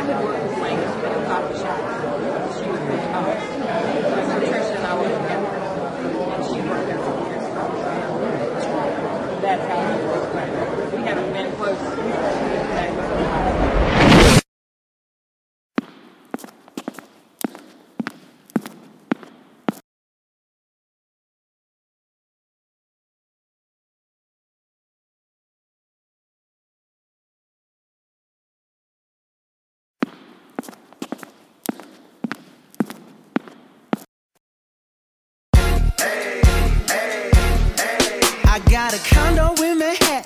I had worked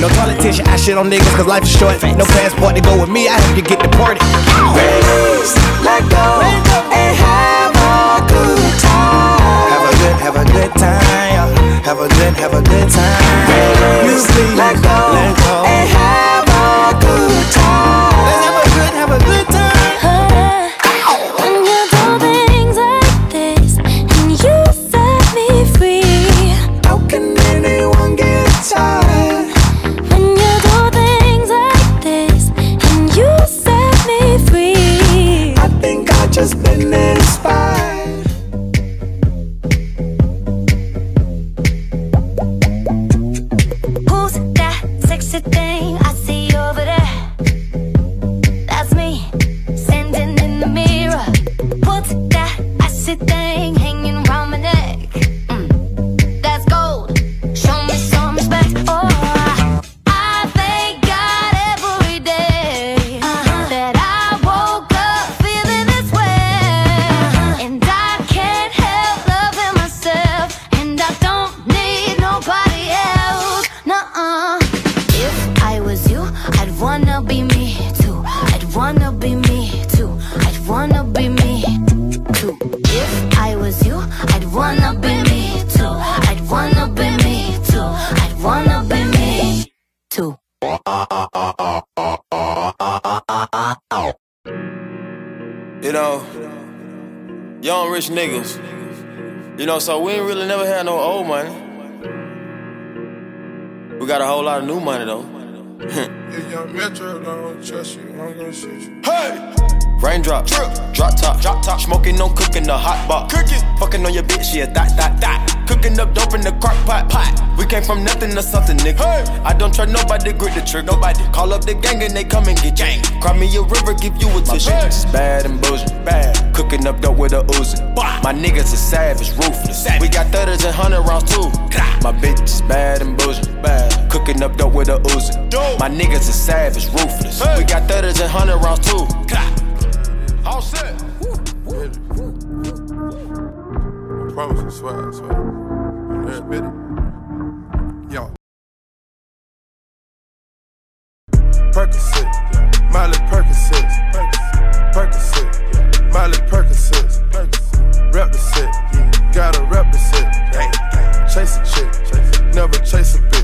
No politician, I shit on niggas cause life is short. No passport to go with me, I hope you get deported. Ladies, let go and have a be me too. If I was you, I'd wanna be me too. I'd wanna be me too. I'd wanna be me too. You know, young rich niggas. You know, so we ain't really never had no old money. We got a whole lot of new money though. If young Metro don't trust you, I'm gonna shoot you. Hey! Raindrop, drip, drop top, drop top, smoking, no cooking, the hot pot, cooking, fucking on your bitch, yeah, that, that, that, cooking up dope in the crock pot, pot. Came from nothing to something, nigga. Hey. I don't trust nobody, grip the trick, nobody. Call up the gang and they come and get gang. Cry me a river, give you a tissue. My bitch is bad and bullshit, bad. Cooking up dope with a Uzi. My niggas is savage, ruthless. We got thudders and hundred rounds too. My bitch is bad and bullshit, bad. Cooking up dope with a Uzi. My niggas is savage, ruthless. We got thudders and hundred rounds too. All set. I promise, I swear, I swear. I admit it. Yo. Percocet, Miley Percocet, Percocet, Miley Percocet, rep the set, gotta rep the set. Chase a chick, never chase a bitch.